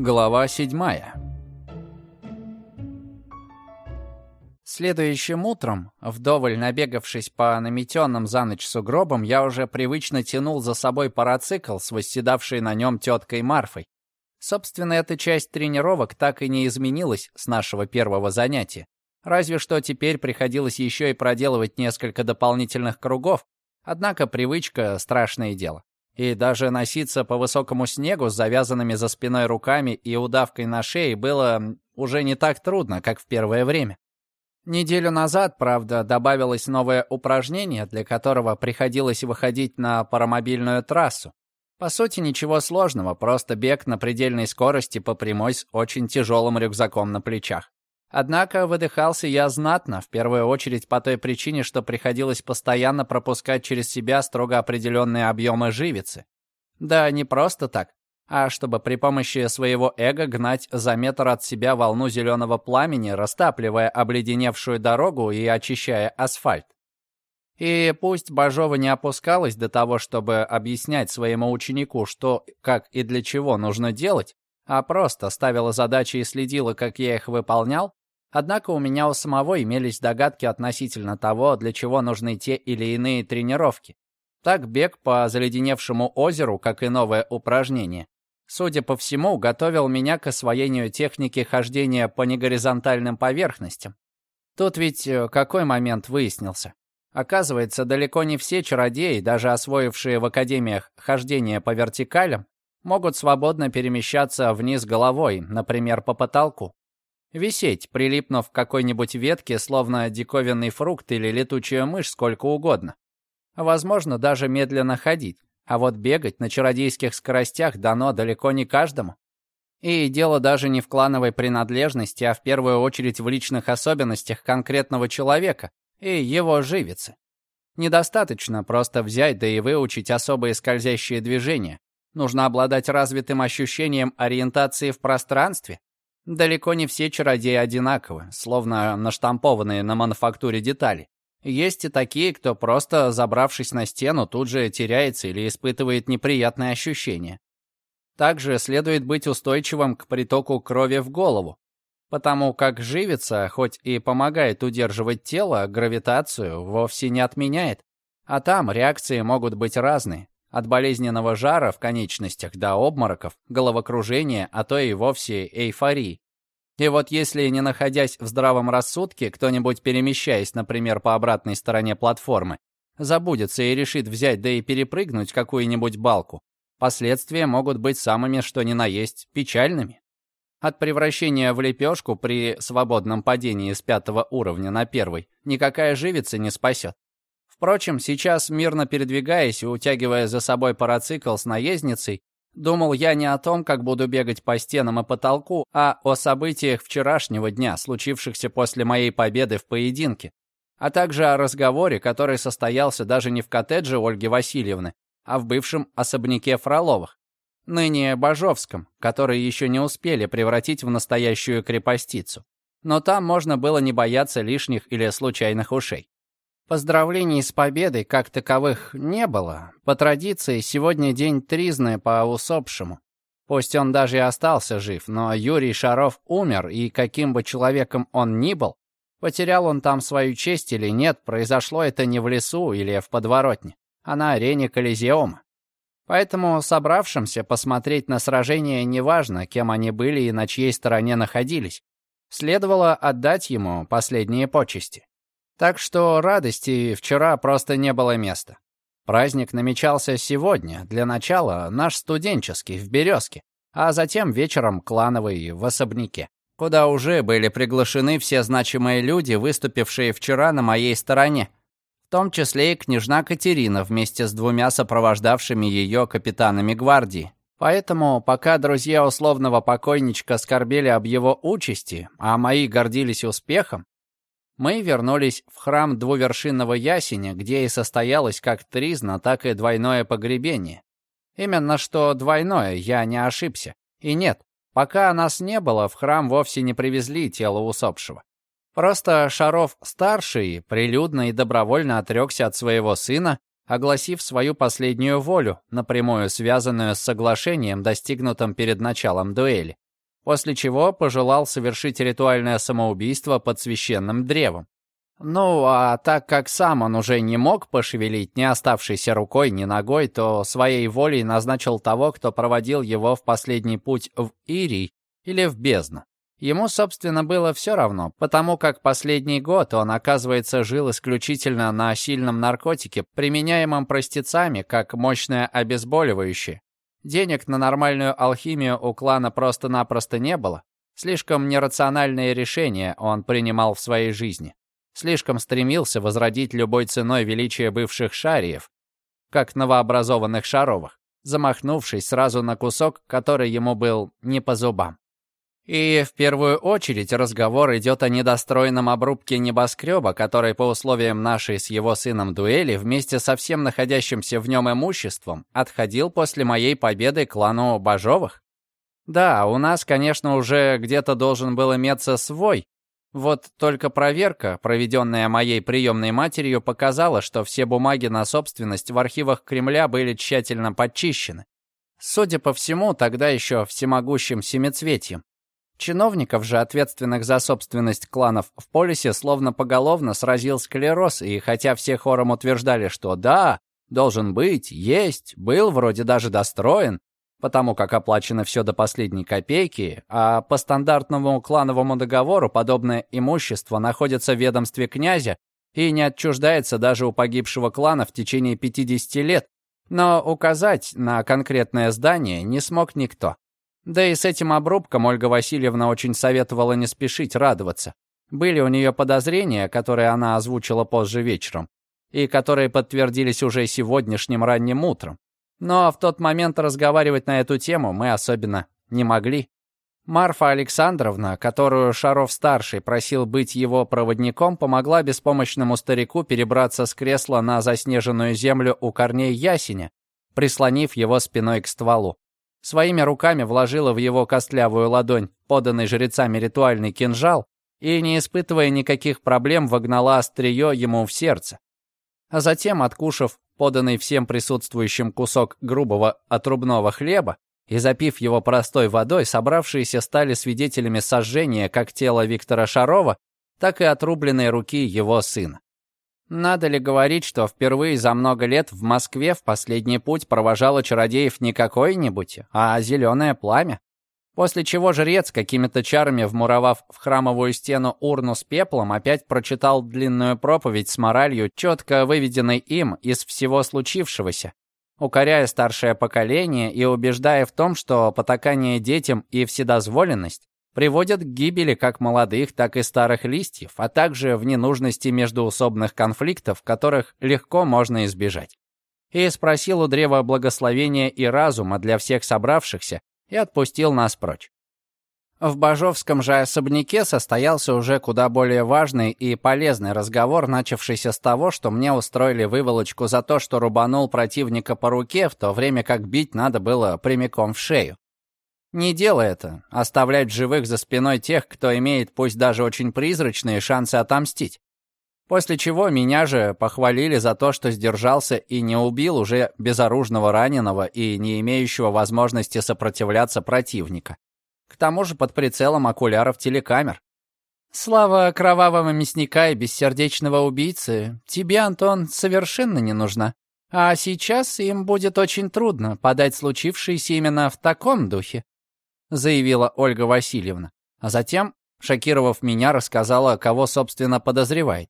Глава седьмая Следующим утром, вдоволь набегавшись по наметенным за ночь сугробам, я уже привычно тянул за собой парацикл с восседавшей на нем теткой Марфой. Собственно, эта часть тренировок так и не изменилась с нашего первого занятия. Разве что теперь приходилось еще и проделывать несколько дополнительных кругов, однако привычка — страшное дело. И даже носиться по высокому снегу с завязанными за спиной руками и удавкой на шее было уже не так трудно, как в первое время. Неделю назад, правда, добавилось новое упражнение, для которого приходилось выходить на паромобильную трассу. По сути, ничего сложного, просто бег на предельной скорости по прямой с очень тяжелым рюкзаком на плечах. Однако выдыхался я знатно, в первую очередь по той причине, что приходилось постоянно пропускать через себя строго определенные объемы живицы. Да не просто так, а чтобы при помощи своего эго гнать за метр от себя волну зеленого пламени, растапливая обледеневшую дорогу и очищая асфальт. И пусть Бажова не опускалась до того, чтобы объяснять своему ученику, что, как и для чего нужно делать, а просто ставила задачи и следила, как я их выполнял, Однако у меня у самого имелись догадки относительно того, для чего нужны те или иные тренировки. Так бег по заледеневшему озеру, как и новое упражнение, судя по всему, готовил меня к освоению техники хождения по негоризонтальным поверхностям. Тут ведь э, какой момент выяснился? Оказывается, далеко не все чародеи, даже освоившие в академиях хождение по вертикалям, могут свободно перемещаться вниз головой, например, по потолку. Висеть, прилипнув к какой-нибудь ветке, словно диковинный фрукт или летучая мышь, сколько угодно. Возможно, даже медленно ходить. А вот бегать на чародейских скоростях дано далеко не каждому. И дело даже не в клановой принадлежности, а в первую очередь в личных особенностях конкретного человека и его живицы. Недостаточно просто взять да и выучить особые скользящие движения. Нужно обладать развитым ощущением ориентации в пространстве, Далеко не все чародеи одинаковы, словно наштампованные на мануфактуре детали. Есть и такие, кто просто, забравшись на стену, тут же теряется или испытывает неприятные ощущения. Также следует быть устойчивым к притоку крови в голову, потому как живица, хоть и помогает удерживать тело, гравитацию вовсе не отменяет. А там реакции могут быть разные. От болезненного жара в конечностях до обмороков, головокружения, а то и вовсе эйфории. И вот если, не находясь в здравом рассудке, кто-нибудь, перемещаясь, например, по обратной стороне платформы, забудется и решит взять да и перепрыгнуть какую-нибудь балку, последствия могут быть самыми что ни на есть печальными. От превращения в лепешку при свободном падении с пятого уровня на первый никакая живица не спасет. Впрочем, сейчас, мирно передвигаясь и утягивая за собой парацикл с наездницей, думал я не о том, как буду бегать по стенам и потолку, а о событиях вчерашнего дня, случившихся после моей победы в поединке, а также о разговоре, который состоялся даже не в коттедже Ольги Васильевны, а в бывшем особняке Фроловых, ныне Бажовском, который еще не успели превратить в настоящую крепостицу. Но там можно было не бояться лишних или случайных ушей. Поздравлений с победой как таковых не было. По традиции, сегодня день тризны по усопшему. Пусть он даже и остался жив, но Юрий Шаров умер, и каким бы человеком он ни был, потерял он там свою честь или нет, произошло это не в лесу или в подворотне, а на арене Колизеума. Поэтому собравшимся посмотреть на сражение неважно, кем они были и на чьей стороне находились, следовало отдать ему последние почести. Так что радости вчера просто не было места. Праздник намечался сегодня, для начала наш студенческий в «Березке», а затем вечером клановый в особняке, куда уже были приглашены все значимые люди, выступившие вчера на моей стороне, в том числе и княжна Катерина вместе с двумя сопровождавшими ее капитанами гвардии. Поэтому, пока друзья условного покойничка скорбели об его участи, а мои гордились успехом, мы вернулись в храм двувершинного ясеня, где и состоялось как тризна, так и двойное погребение. Именно что двойное, я не ошибся. И нет, пока нас не было, в храм вовсе не привезли тело усопшего. Просто Шаров-старший прилюдно и добровольно отрекся от своего сына, огласив свою последнюю волю, напрямую связанную с соглашением, достигнутым перед началом дуэли. После чего пожелал совершить ритуальное самоубийство под священным древом. Ну, а так как сам он уже не мог пошевелить ни оставшейся рукой, ни ногой, то своей волей назначил того, кто проводил его в последний путь в Ирий или в бездну. Ему, собственно, было все равно, потому как последний год он, оказывается, жил исключительно на сильном наркотике, применяемом простецами как мощное обезболивающее. Денег на нормальную алхимию у клана просто-напросто не было. Слишком нерациональные решения он принимал в своей жизни. Слишком стремился возродить любой ценой величие бывших шариев, как новообразованных шаровых, замахнувшись сразу на кусок, который ему был не по зубам. И в первую очередь разговор идет о недостроенном обрубке небоскреба, который по условиям нашей с его сыном дуэли вместе со всем находящимся в нем имуществом отходил после моей победы клану Бажовых. Да, у нас, конечно, уже где-то должен был иметься свой. Вот только проверка, проведенная моей приемной матерью, показала, что все бумаги на собственность в архивах Кремля были тщательно подчищены. Судя по всему, тогда еще всемогущим семицветием. Чиновников же, ответственных за собственность кланов в полисе, словно поголовно сразил склероз, и хотя все хором утверждали, что да, должен быть, есть, был вроде даже достроен, потому как оплачено все до последней копейки, а по стандартному клановому договору подобное имущество находится в ведомстве князя и не отчуждается даже у погибшего клана в течение 50 лет, но указать на конкретное здание не смог никто. Да и с этим обрубком Ольга Васильевна очень советовала не спешить радоваться. Были у нее подозрения, которые она озвучила позже вечером, и которые подтвердились уже сегодняшним ранним утром. Но в тот момент разговаривать на эту тему мы особенно не могли. Марфа Александровна, которую Шаров-старший просил быть его проводником, помогла беспомощному старику перебраться с кресла на заснеженную землю у корней ясеня, прислонив его спиной к стволу. Своими руками вложила в его костлявую ладонь поданный жрецами ритуальный кинжал и, не испытывая никаких проблем, вогнала острие ему в сердце. А затем, откушав поданный всем присутствующим кусок грубого отрубного хлеба и запив его простой водой, собравшиеся стали свидетелями сожжения как тела Виктора Шарова, так и отрубленной руки его сына. Надо ли говорить, что впервые за много лет в Москве в последний путь провожало чародеев не какое-нибудь, а зеленое пламя? После чего жрец, какими-то чарами вмуровав в храмовую стену урну с пеплом, опять прочитал длинную проповедь с моралью, четко выведенной им из всего случившегося, укоряя старшее поколение и убеждая в том, что потакание детям и вседозволенность приводят к гибели как молодых, так и старых листьев, а также в ненужности междуусобных конфликтов, которых легко можно избежать. И спросил у древа благословения и разума для всех собравшихся и отпустил нас прочь. В Бажовском же особняке состоялся уже куда более важный и полезный разговор, начавшийся с того, что мне устроили выволочку за то, что рубанул противника по руке, в то время как бить надо было прямиком в шею. Не делай это, оставлять живых за спиной тех, кто имеет пусть даже очень призрачные шансы отомстить. После чего меня же похвалили за то, что сдержался и не убил уже безоружного раненого и не имеющего возможности сопротивляться противника. К тому же под прицелом окуляров телекамер. Слава кровавого мясника и бессердечного убийцы тебе, Антон, совершенно не нужна. А сейчас им будет очень трудно подать случившееся именно в таком духе. — заявила Ольга Васильевна. А затем, шокировав меня, рассказала, кого, собственно, подозревает.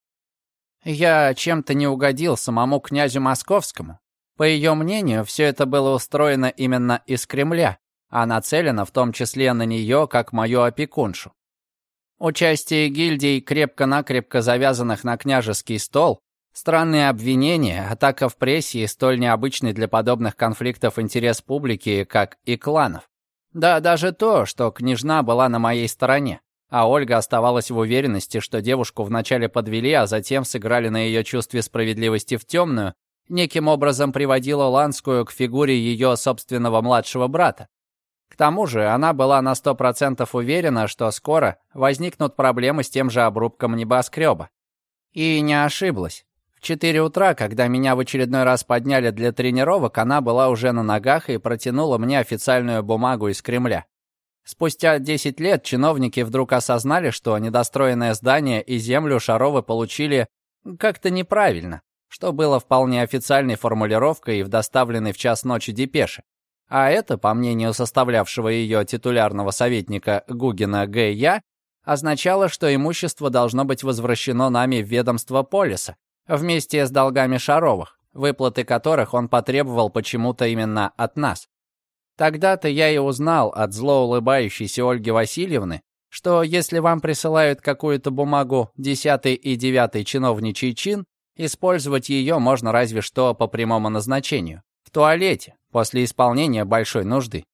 Я чем-то не угодил самому князю Московскому. По ее мнению, все это было устроено именно из Кремля, а нацелено в том числе на нее, как мою опекуншу. Участие гильдий, крепко-накрепко завязанных на княжеский стол, странные обвинения, атака в прессе и столь необычный для подобных конфликтов интерес публики, как и кланов. Да, даже то, что княжна была на моей стороне. А Ольга оставалась в уверенности, что девушку вначале подвели, а затем сыграли на ее чувстве справедливости в темную, неким образом приводила Ланскую к фигуре ее собственного младшего брата. К тому же она была на сто процентов уверена, что скоро возникнут проблемы с тем же обрубком небоскреба. И не ошиблась. В 4 утра, когда меня в очередной раз подняли для тренировок, она была уже на ногах и протянула мне официальную бумагу из Кремля. Спустя 10 лет чиновники вдруг осознали, что недостроенное здание и землю Шаровы получили как-то неправильно, что было вполне официальной формулировкой в доставленной в час ночи депеше. А это, по мнению составлявшего ее титулярного советника Гугина Г.Я., означало, что имущество должно быть возвращено нами в ведомство Полиса, вместе с долгами Шаровых, выплаты которых он потребовал почему-то именно от нас. Тогда-то я и узнал от зло улыбающейся Ольги Васильевны, что если вам присылают какую-то бумагу десятый и девятый чиновничий чин, использовать ее можно разве что по прямому назначению, в туалете, после исполнения большой нужды.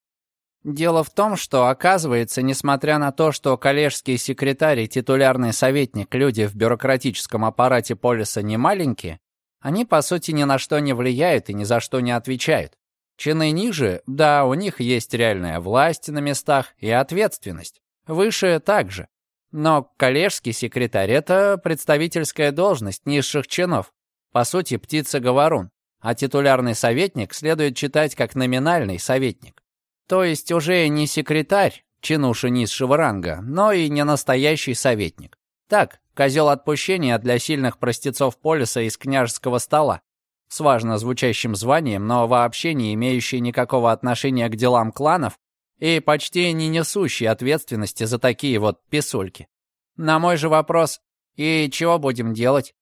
Дело в том, что, оказывается, несмотря на то, что коллежский секретарь и титулярный советник люди в бюрократическом аппарате полиса не маленькие, они, по сути, ни на что не влияют и ни за что не отвечают. Чины ниже, да, у них есть реальная власть на местах и ответственность. Выше также. Но коллежский секретарь — это представительская должность низших чинов. По сути, птица-говорун. А титулярный советник следует читать как номинальный советник. То есть уже не секретарь, чинуша низшего ранга, но и не настоящий советник. Так, козел отпущения для сильных простецов полиса из княжеского стола. С важно звучащим званием, но вообще не имеющий никакого отношения к делам кланов и почти не несущий ответственности за такие вот писульки. На мой же вопрос «И чего будем делать?»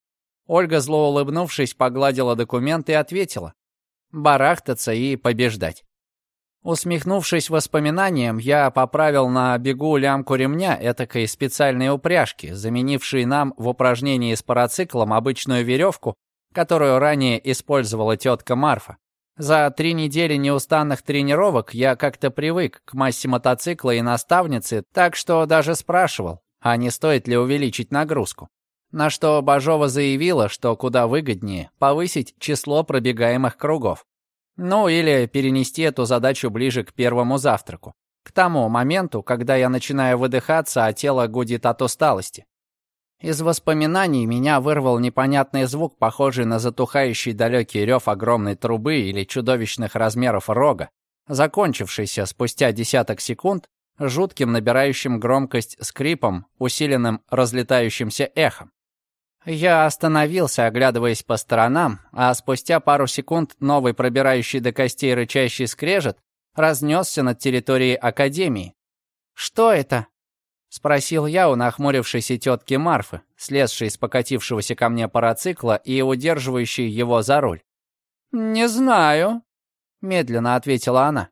Ольга, зло улыбнувшись, погладила документ и ответила «Барахтаться и побеждать». Усмехнувшись воспоминанием, я поправил на бегу лямку ремня этакой специальной упряжки, заменившей нам в упражнении с парациклом обычную веревку, которую ранее использовала тетка Марфа. За три недели неустанных тренировок я как-то привык к массе мотоцикла и наставницы, так что даже спрашивал, а не стоит ли увеличить нагрузку. На что Бажова заявила, что куда выгоднее повысить число пробегаемых кругов. Ну или перенести эту задачу ближе к первому завтраку. К тому моменту, когда я начинаю выдыхаться, а тело гудит от усталости. Из воспоминаний меня вырвал непонятный звук, похожий на затухающий далекий рев огромной трубы или чудовищных размеров рога, закончившийся спустя десяток секунд жутким набирающим громкость скрипом, усиленным разлетающимся эхом. Я остановился, оглядываясь по сторонам, а спустя пару секунд новый пробирающий до костей рычащий скрежет разнесся над территорией Академии. «Что это?» — спросил я у нахмурившейся тетки Марфы, слезшей с покатившегося ко мне парацикла и удерживающей его за руль. «Не знаю», — медленно ответила она.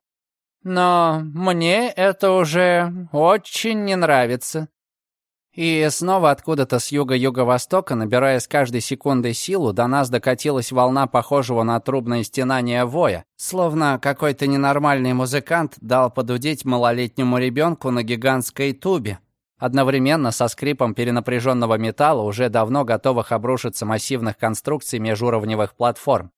«Но мне это уже очень не нравится». И снова откуда-то с юга-юго-востока, набирая с каждой секундой силу, до нас докатилась волна похожего на трубное стенание воя, словно какой-то ненормальный музыкант дал подудеть малолетнему ребенку на гигантской тубе, одновременно со скрипом перенапряженного металла, уже давно готовых обрушиться массивных конструкций межуровневых платформ.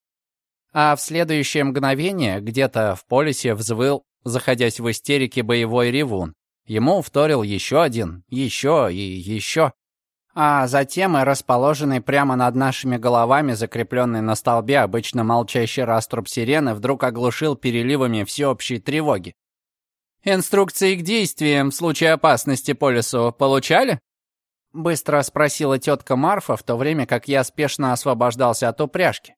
А в следующее мгновение где-то в полисе взвыл, заходясь в истерике, боевой ревун. Ему вторил еще один, еще и еще. А затем и расположенный прямо над нашими головами, закрепленный на столбе обычно молчащий раструб сирены, вдруг оглушил переливами всеобщей тревоги. «Инструкции к действиям в случае опасности по лесу получали?» Быстро спросила тетка Марфа, в то время как я спешно освобождался от упряжки.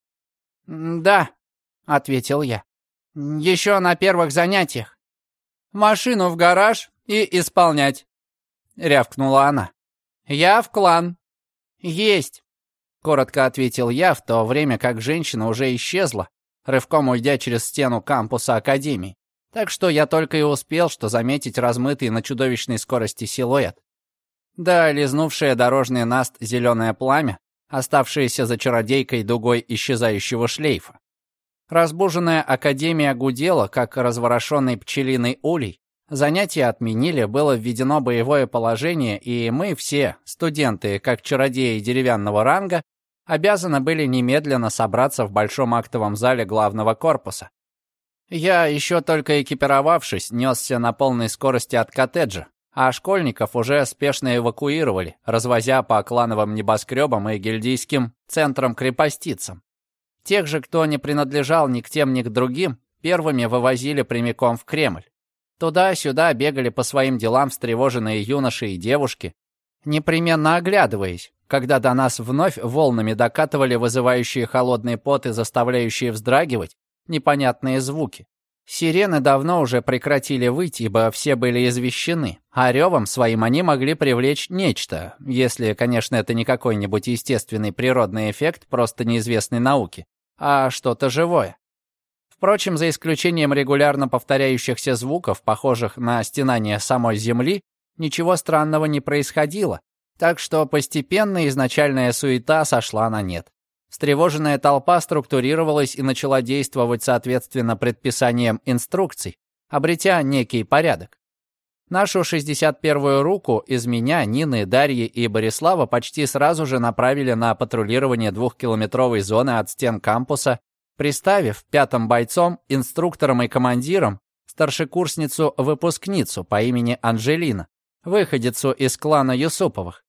«Да», — ответил я. «Еще на первых занятиях». «Машину в гараж, и исполнять», — рявкнула она. «Я в клан». «Есть», — коротко ответил я, в то время как женщина уже исчезла, рывком уйдя через стену кампуса Академии. Так что я только и успел, что заметить размытый на чудовищной скорости силуэт. Да, лизнувшее дорожный наст зеленое пламя, оставшееся за чародейкой дугой исчезающего шлейфа. Разбуженная Академия гудела, как разворошенный пчелиный улей, Занятия отменили, было введено боевое положение, и мы все, студенты, как чародеи деревянного ранга, обязаны были немедленно собраться в большом актовом зале главного корпуса. Я, еще только экипировавшись, несся на полной скорости от коттеджа, а школьников уже спешно эвакуировали, развозя по клановым небоскребам и гильдийским центрам-крепостицам. Тех же, кто не принадлежал ни к тем, ни к другим, первыми вывозили прямиком в Кремль. Туда-сюда бегали по своим делам встревоженные юноши и девушки, непременно оглядываясь, когда до нас вновь волнами докатывали вызывающие холодный пот и заставляющие вздрагивать непонятные звуки. Сирены давно уже прекратили выть, ибо все были извещены, а ревом своим они могли привлечь нечто, если, конечно, это не какой-нибудь естественный природный эффект просто неизвестной науки, а что-то живое. Впрочем, за исключением регулярно повторяющихся звуков, похожих на стенание самой Земли, ничего странного не происходило, так что постепенно изначальная суета сошла на нет. Встревоженная толпа структурировалась и начала действовать соответственно предписаниям инструкций, обретя некий порядок. Нашу 61-ю руку из меня, Нины, Дарьи и Борислава почти сразу же направили на патрулирование двухкилометровой зоны от стен кампуса, приставив пятым бойцом, инструктором и командиром старшекурсницу-выпускницу по имени Анжелина, выходицу из клана Юсуповых.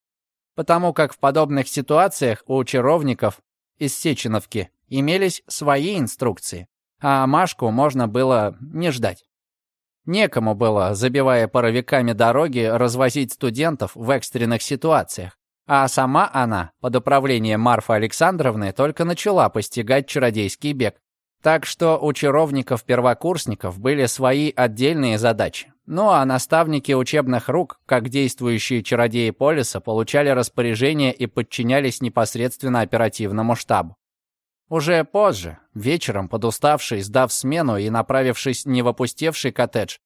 Потому как в подобных ситуациях у чаровников из Сеченовки имелись свои инструкции, а Машку можно было не ждать. Некому было, забивая паровиками дороги, развозить студентов в экстренных ситуациях. А сама она, под управлением Марфы Александровны, только начала постигать чародейский бег. Так что у чаровников-первокурсников были свои отдельные задачи. Ну а наставники учебных рук, как действующие чародеи Полиса, получали распоряжения и подчинялись непосредственно оперативному штабу. Уже позже, вечером, подуставший, сдав смену и направившись не в опустевший коттедж,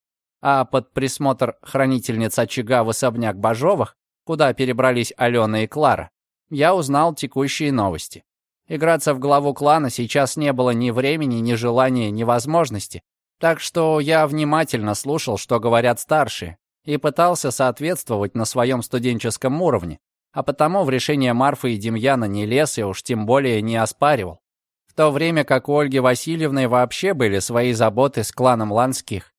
а под присмотр хранительниц очага в особняк Бажовых, куда перебрались Алена и Клара, я узнал текущие новости. Играться в главу клана сейчас не было ни времени, ни желания, ни возможности, так что я внимательно слушал, что говорят старшие, и пытался соответствовать на своем студенческом уровне, а потому в решение Марфы и Демьяна не лез и уж тем более не оспаривал. В то время как у Ольги Васильевны вообще были свои заботы с кланом Ланских.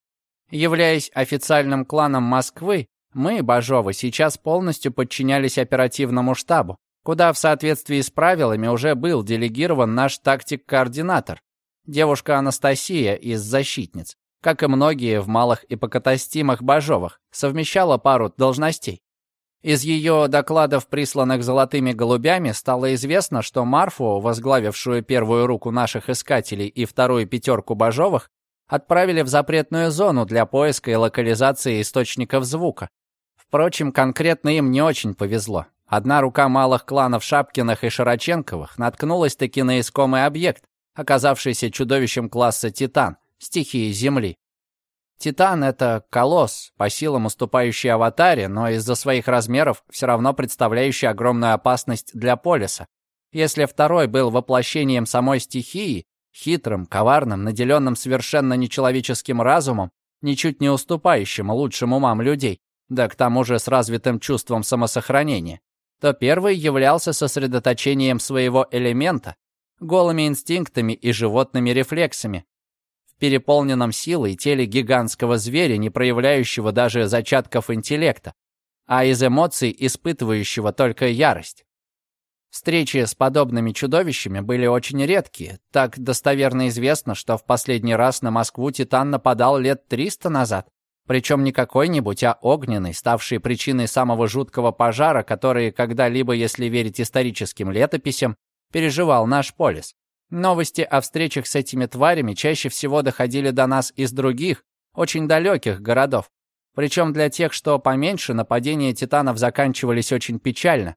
Являясь официальным кланом Москвы, мы, Бажовы, сейчас полностью подчинялись оперативному штабу, куда в соответствии с правилами уже был делегирован наш тактик-координатор, девушка Анастасия из «Защитниц», как и многие в малых и покатастимых Бажовых, совмещала пару должностей. Из ее докладов, присланных золотыми голубями, стало известно, что Марфу, возглавившую первую руку наших искателей и вторую пятерку Бажовых, отправили в запретную зону для поиска и локализации источников звука. Впрочем, конкретно им не очень повезло. Одна рука малых кланов Шапкиных и Широченковых наткнулась таки на искомый объект, оказавшийся чудовищем класса Титан, стихии Земли. Титан — это колосс, по силам уступающий Аватаре, но из-за своих размеров все равно представляющий огромную опасность для Полиса. Если второй был воплощением самой стихии, хитрым, коварным, наделенным совершенно нечеловеческим разумом, ничуть не уступающим лучшим умам людей, да к тому же с развитым чувством самосохранения, то первый являлся сосредоточением своего элемента, голыми инстинктами и животными рефлексами. В переполненном силой теле гигантского зверя, не проявляющего даже зачатков интеллекта, а из эмоций испытывающего только ярость. Встречи с подобными чудовищами были очень редкие. Так достоверно известно, что в последний раз на Москву Титан нападал лет 300 назад. Причем не какой-нибудь, а огненный, ставший причиной самого жуткого пожара, который когда-либо, если верить историческим летописям, переживал наш полис. Новости о встречах с этими тварями чаще всего доходили до нас из других, очень далеких городов. Причем для тех, что поменьше, нападения титанов заканчивались очень печально.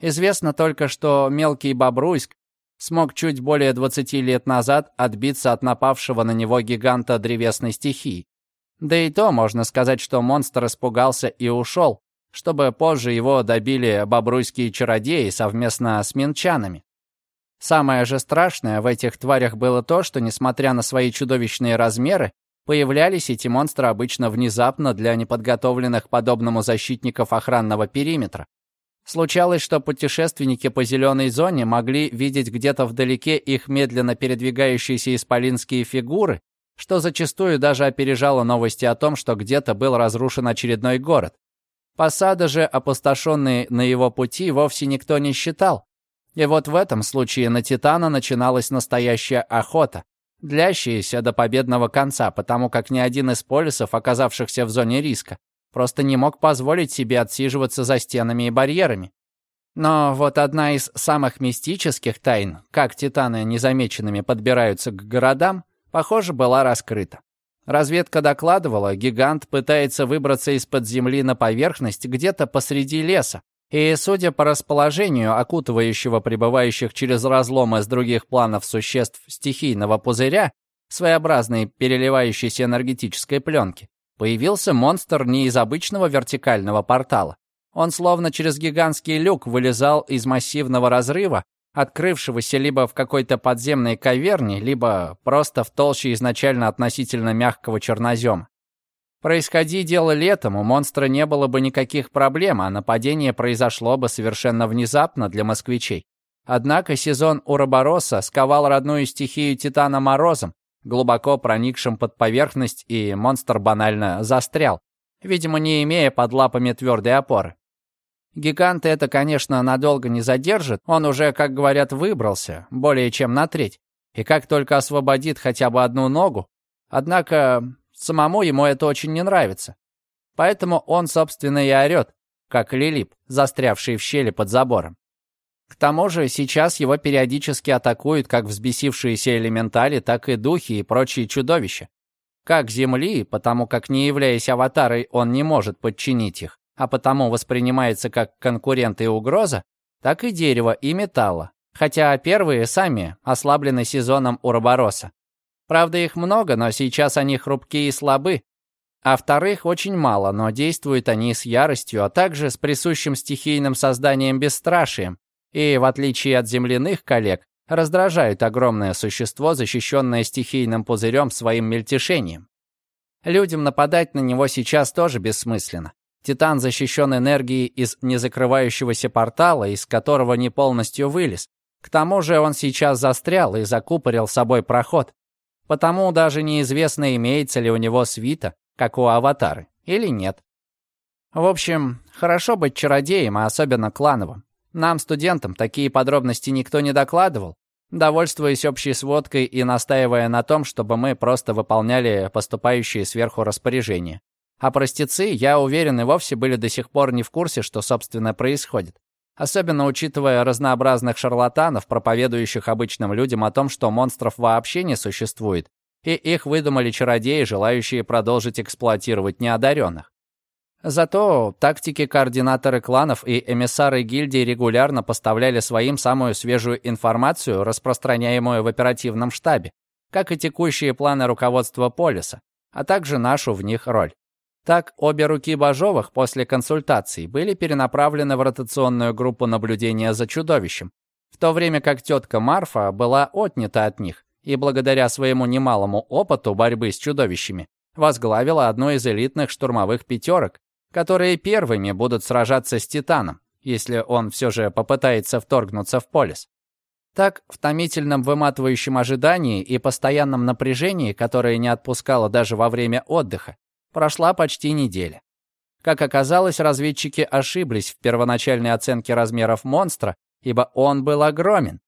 Известно только, что мелкий Бобруйск смог чуть более 20 лет назад отбиться от напавшего на него гиганта древесной стихии. Да и то можно сказать, что монстр испугался и ушел, чтобы позже его добили бобруйские чародеи совместно с минчанами. Самое же страшное в этих тварях было то, что, несмотря на свои чудовищные размеры, появлялись эти монстры обычно внезапно для неподготовленных подобному защитников охранного периметра. Случалось, что путешественники по зеленой зоне могли видеть где-то вдалеке их медленно передвигающиеся исполинские фигуры, что зачастую даже опережало новости о том, что где-то был разрушен очередной город. Посады же, опустошенные на его пути, вовсе никто не считал, и вот в этом случае на Титана начиналась настоящая охота. длящиеся до победного конца, потому как ни один из полисов, оказавшихся в зоне риска, просто не мог позволить себе отсиживаться за стенами и барьерами. Но вот одна из самых мистических тайн, как титаны незамеченными подбираются к городам, похоже, была раскрыта. Разведка докладывала, гигант пытается выбраться из-под земли на поверхность где-то посреди леса, и, судя по расположению окутывающего прибывающих через разломы с других планов существ стихийного пузыря, своеобразной переливающейся энергетической пленки, появился монстр не из обычного вертикального портала. Он словно через гигантский люк вылезал из массивного разрыва, открывшегося либо в какой-то подземной каверне, либо просто в толще изначально относительно мягкого чернозема. Происходи дело летом, у монстра не было бы никаких проблем, а нападение произошло бы совершенно внезапно для москвичей. Однако сезон Уробороса сковал родную стихию Титана морозом, глубоко проникшим под поверхность, и монстр банально застрял, видимо, не имея под лапами твердой опоры. Гиганта это, конечно, надолго не задержит, он уже, как говорят, выбрался, более чем на треть, и как только освободит хотя бы одну ногу. Однако самому ему это очень не нравится. Поэтому он, собственно, и орёт, как Лилип, застрявший в щели под забором. К тому же сейчас его периодически атакуют как взбесившиеся элементали, так и духи и прочие чудовища. Как Земли, потому как, не являясь аватарой, он не может подчинить их, а потому воспринимается как конкурент и угроза, так и дерева и металла, хотя первые сами ослаблены сезоном Уробороса. Правда, их много, но сейчас они хрупкие и слабы, а вторых очень мало, но действуют они с яростью, а также с присущим стихийным созданием бесстрашием, и, в отличие от земляных коллег, раздражают огромное существо, защищенное стихийным пузырем своим мельтешением. Людям нападать на него сейчас тоже бессмысленно. Титан защищен энергией из незакрывающегося портала, из которого не полностью вылез. К тому же он сейчас застрял и закупорил собой проход. Потому даже неизвестно, имеется ли у него свита, как у аватары, или нет. В общем, хорошо быть чародеем, а особенно клановым. Нам, студентам, такие подробности никто не докладывал, довольствуясь общей сводкой и настаивая на том, чтобы мы просто выполняли поступающие сверху распоряжения. А простецы, я уверен, и вовсе были до сих пор не в курсе, что, собственно, происходит. Особенно учитывая разнообразных шарлатанов, проповедующих обычным людям о том, что монстров вообще не существует, и их выдумали чародеи, желающие продолжить эксплуатировать неодаренных. Зато тактики координаторы кланов и эмиссары гильдии регулярно поставляли своим самую свежую информацию, распространяемую в оперативном штабе, как и текущие планы руководства полиса, а также нашу в них роль. Так, обе руки Бажовых после консультаций были перенаправлены в ротационную группу наблюдения за чудовищем, в то время как тетка Марфа была отнята от них и благодаря своему немалому опыту борьбы с чудовищами возглавила одну из элитных штурмовых пятерок, которые первыми будут сражаться с Титаном, если он все же попытается вторгнуться в полис. Так, в томительном выматывающем ожидании и постоянном напряжении, которое не отпускало даже во время отдыха, Прошла почти неделя. Как оказалось, разведчики ошиблись в первоначальной оценке размеров монстра, ибо он был огромен.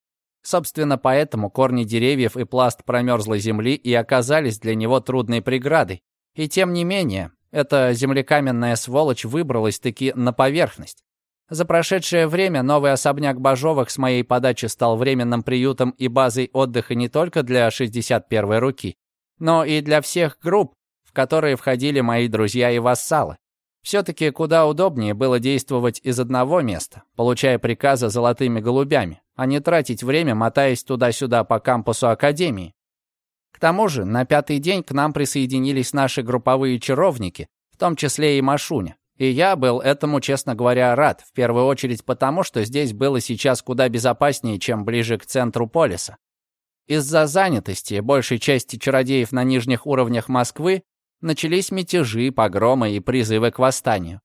Собственно, поэтому корни деревьев и пласт промерзлой земли и оказались для него трудной преградой. И тем не менее, эта землекаменная сволочь выбралась-таки на поверхность. За прошедшее время новый особняк Бажовых с моей подачи стал временным приютом и базой отдыха не только для 61-й руки, но и для всех групп, которые входили мои друзья и вассалы. Все-таки куда удобнее было действовать из одного места, получая приказы золотыми голубями, а не тратить время, мотаясь туда-сюда по кампусу Академии. К тому же, на пятый день к нам присоединились наши групповые чаровники, в том числе и Машуня. И я был этому, честно говоря, рад, в первую очередь потому, что здесь было сейчас куда безопаснее, чем ближе к центру полиса. Из-за занятости большей части чародеев на нижних уровнях Москвы начались мятежи, погромы и призывы к восстанию.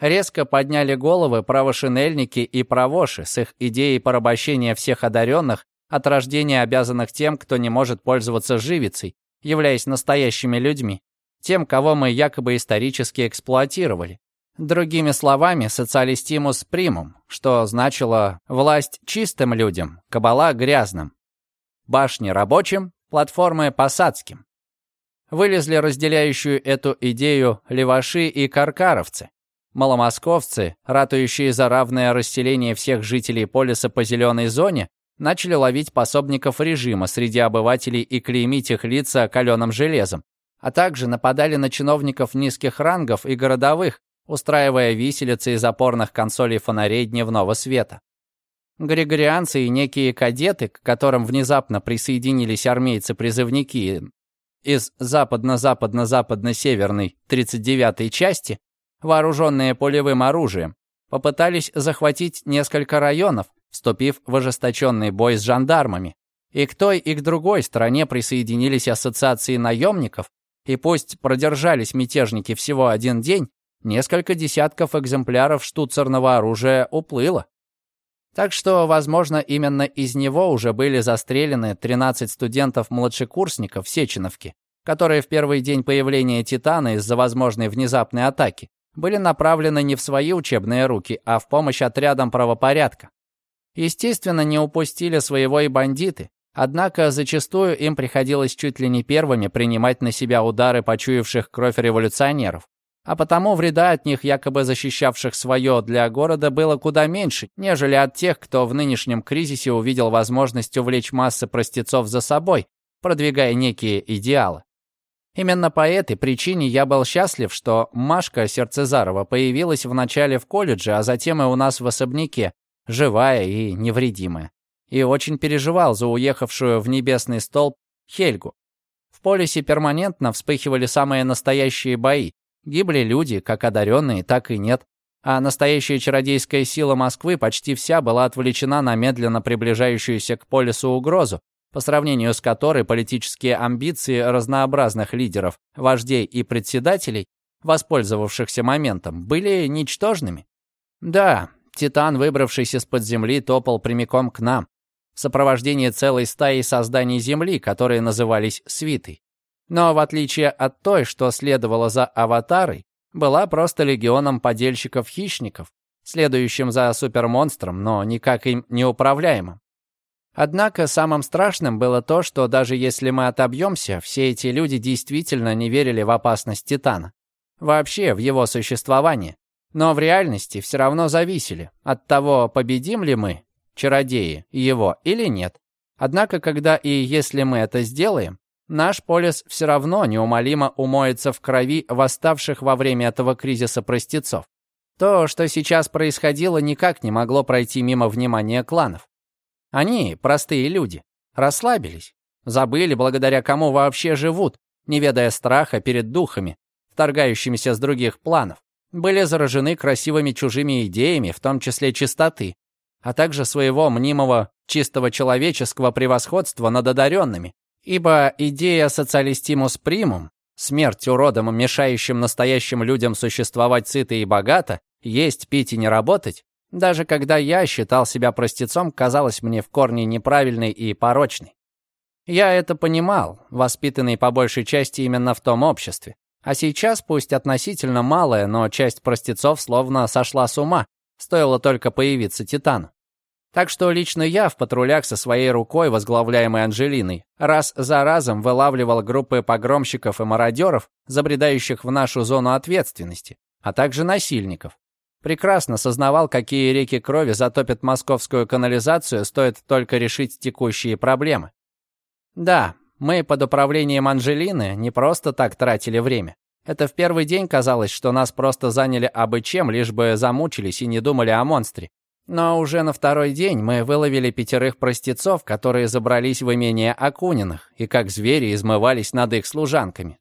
Резко подняли головы правошинельники и правоши с их идеей порабощения всех одаренных, от рождения обязанных тем, кто не может пользоваться живицей, являясь настоящими людьми, тем, кого мы якобы исторически эксплуатировали. Другими словами, социалистимус примум, что значило «власть чистым людям, кабала грязным». Башни рабочим, платформы посадским. Вылезли разделяющую эту идею леваши и каркаровцы, маломосковцы, ратующие за равное расселение всех жителей полиса по зеленой зоне, начали ловить пособников режима среди обывателей и клеймить их лица каленым железом, а также нападали на чиновников низких рангов и городовых, устраивая виселицы из опорных консолей фонарей дневного света. Григорианцы и некие кадеты, к которым внезапно присоединились армейцы-призывники из западно-западно-западно-северной 39-й части, вооруженные полевым оружием, попытались захватить несколько районов, вступив в ожесточенный бой с жандармами. И к той, и к другой стороне присоединились ассоциации наемников, и пусть продержались мятежники всего один день, несколько десятков экземпляров штуцерного оружия уплыло. Так что, возможно, именно из него уже были застрелены 13 студентов-младшекурсников Сеченовки, которые в первый день появления «Титана» из-за возможной внезапной атаки были направлены не в свои учебные руки, а в помощь отрядам правопорядка. Естественно, не упустили своего и бандиты, однако зачастую им приходилось чуть ли не первыми принимать на себя удары почуявших кровь революционеров. А потому вреда от них, якобы защищавших свое для города, было куда меньше, нежели от тех, кто в нынешнем кризисе увидел возможность увлечь массы простецов за собой, продвигая некие идеалы. Именно по этой причине я был счастлив, что Машка Сердцезарова появилась вначале в колледже, а затем и у нас в особняке, живая и невредимая. И очень переживал за уехавшую в небесный столб Хельгу. В полисе перманентно вспыхивали самые настоящие бои. Гибли люди, как одаренные, так и нет. А настоящая чародейская сила Москвы почти вся была отвлечена на медленно приближающуюся к полису угрозу, по сравнению с которой политические амбиции разнообразных лидеров, вождей и председателей, воспользовавшихся моментом, были ничтожными. Да, Титан, выбравшийся из-под земли, топал прямиком к нам, в сопровождении целой стаи созданий Земли, которые назывались свитой. Но в отличие от той, что следовало за аватарой, была просто легионом подельщиков-хищников, следующим за супермонстром, но никак им не управляемым. Однако самым страшным было то, что даже если мы отобьемся, все эти люди действительно не верили в опасность Титана. Вообще, в его существование. Но в реальности все равно зависели от того, победим ли мы, чародеи, его или нет. Однако, когда и если мы это сделаем, наш полис все равно неумолимо умоется в крови восставших во время этого кризиса простецов. То, что сейчас происходило, никак не могло пройти мимо внимания кланов. Они, простые люди, расслабились, забыли, благодаря кому вообще живут, не ведая страха перед духами, вторгающимися с других планов, были заражены красивыми чужими идеями, в том числе чистоты, а также своего мнимого чистого человеческого превосходства над одаренными, ибо идея социалистимус примум, смерть уродам, мешающим настоящим людям существовать сыто и богато, есть, пить и не работать, даже когда я считал себя простецом, казалось мне в корне неправильной и порочной. Я это понимал, воспитанный по большей части именно в том обществе. А сейчас, пусть относительно малая, но часть простецов словно сошла с ума, стоило только появиться Титану. Так что лично я в патрулях со своей рукой, возглавляемой Анжелиной, раз за разом вылавливал группы погромщиков и мародеров, забредающих в нашу зону ответственности, а также насильников, Прекрасно сознавал, какие реки крови затопят московскую канализацию, стоит только решить текущие проблемы. Да, мы под управлением Анжелины не просто так тратили время. Это в первый день казалось, что нас просто заняли абы чем, лишь бы замучились и не думали о монстре. Но уже на второй день мы выловили пятерых простецов, которые забрались в имение Акуниных и как звери измывались над их служанками.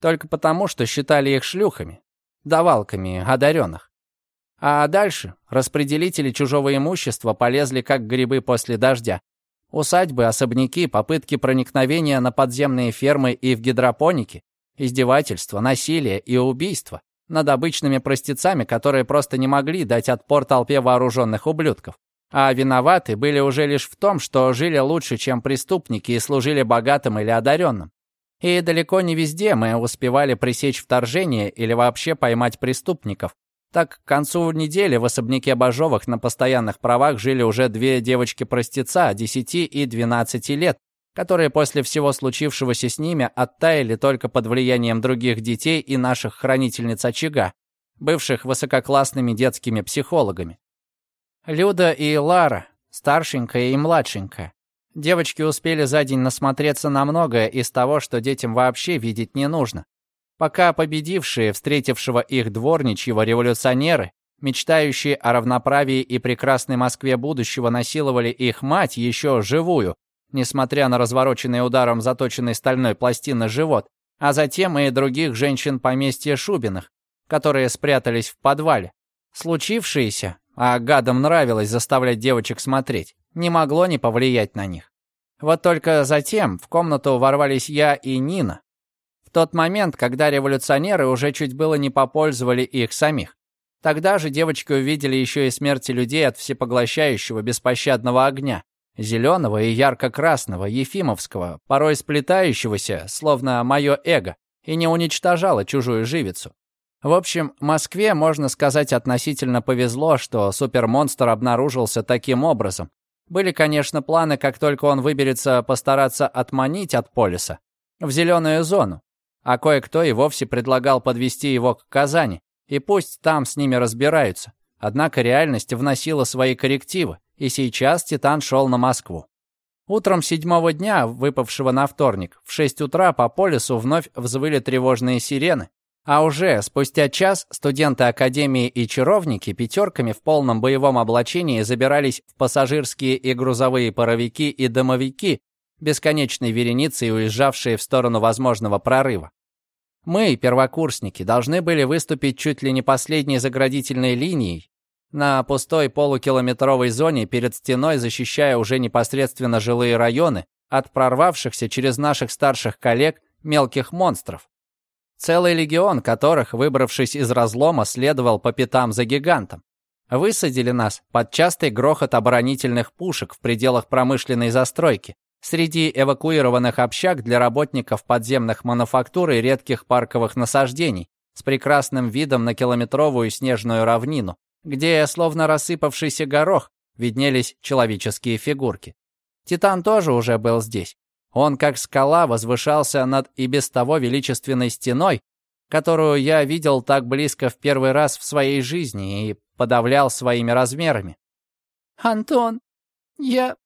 Только потому, что считали их шлюхами, давалками одаренных. А дальше распределители чужого имущества полезли как грибы после дождя. Усадьбы, особняки, попытки проникновения на подземные фермы и в гидропоники, издевательства, насилие и убийства над обычными простецами, которые просто не могли дать отпор толпе вооруженных ублюдков. А виноваты были уже лишь в том, что жили лучше, чем преступники и служили богатым или одаренным. И далеко не везде мы успевали пресечь вторжение или вообще поймать преступников, так, к концу недели в особняке Бажовых на постоянных правах жили уже две девочки-простеца 10 и 12 лет, которые после всего случившегося с ними оттаяли только под влиянием других детей и наших хранительниц очага, бывших высококлассными детскими психологами. Люда и Лара, старшенькая и младшенькая. Девочки успели за день насмотреться на многое из того, что детям вообще видеть не нужно. Пока победившие, встретившего их дворничьего революционеры, мечтающие о равноправии и прекрасной Москве будущего, насиловали их мать еще живую, несмотря на развороченный ударом заточенной стальной пластины живот, а затем и других женщин поместья Шубиных, которые спрятались в подвале. Случившееся, а гадам нравилось заставлять девочек смотреть, не могло не повлиять на них. Вот только затем в комнату ворвались я и Нина. В тот момент, когда революционеры уже чуть было не попользовали их самих. Тогда же девочки увидели еще и смерти людей от всепоглощающего беспощадного огня, зеленого и ярко-красного, ефимовского, порой сплетающегося, словно мое эго, и не уничтожало чужую живицу. В общем, Москве, можно сказать, относительно повезло, что супермонстр обнаружился таким образом. Были, конечно, планы, как только он выберется, постараться отманить от полиса в зеленую зону. А кое-кто и вовсе предлагал подвести его к Казани, и пусть там с ними разбираются. Однако реальность вносила свои коррективы, и сейчас Титан шел на Москву. Утром седьмого дня, выпавшего на вторник, в шесть утра по полюсу вновь взвыли тревожные сирены, а уже спустя час студенты Академии и чаровники пятерками в полном боевом облачении забирались в пассажирские и грузовые паровики и домовики, бесконечной вереницей уезжавшие в сторону возможного прорыва. Мы, первокурсники, должны были выступить чуть ли не последней заградительной линией на пустой полукилометровой зоне перед стеной, защищая уже непосредственно жилые районы от прорвавшихся через наших старших коллег мелких монстров целый легион которых, выбравшись из разлома, следовал по пятам за гигантом. Высадили нас под частый грохот оборонительных пушек в пределах промышленной застройки, среди эвакуированных общак для работников подземных мануфактур и редких парковых насаждений, с прекрасным видом на километровую снежную равнину, где, словно рассыпавшийся горох, виднелись человеческие фигурки. Титан тоже уже был здесь, он, как скала, возвышался над и без того величественной стеной, которую я видел так близко в первый раз в своей жизни и подавлял своими размерами. «Антон, я...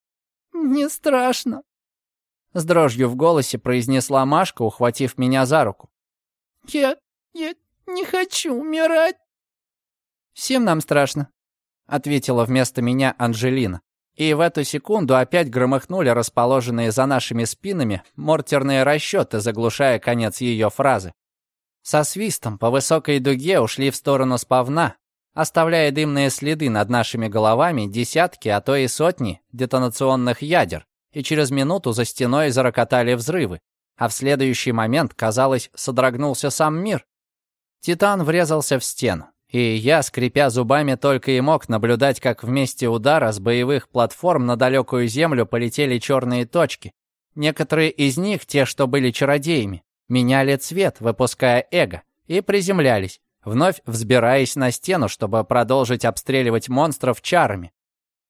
мне страшно», — с дрожью в голосе произнесла Машка, ухватив меня за руку. «Я... я не хочу умирать». «Всем нам страшно», — ответила вместо меня Анжелина. И в эту секунду опять громыхнули расположенные за нашими спинами мортерные расчеты, заглушая конец ее фразы. Со свистом по высокой дуге ушли в сторону сповна, оставляя дымные следы над нашими головами десятки, а то и сотни детонационных ядер, и через минуту за стеной зарокотали взрывы, а в следующий момент, казалось, содрогнулся сам мир. Титан врезался в стену. И я, скрипя зубами, только и мог наблюдать, как вместе удара с боевых платформ на далекую землю полетели черные точки. Некоторые из них, те, что были чародеями, меняли цвет, выпуская эго, и приземлялись, вновь взбираясь на стену, чтобы продолжить обстреливать монстров чарами.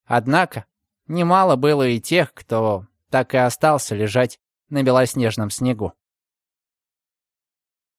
Однако, немало было и тех, кто так и остался лежать на белоснежном снегу.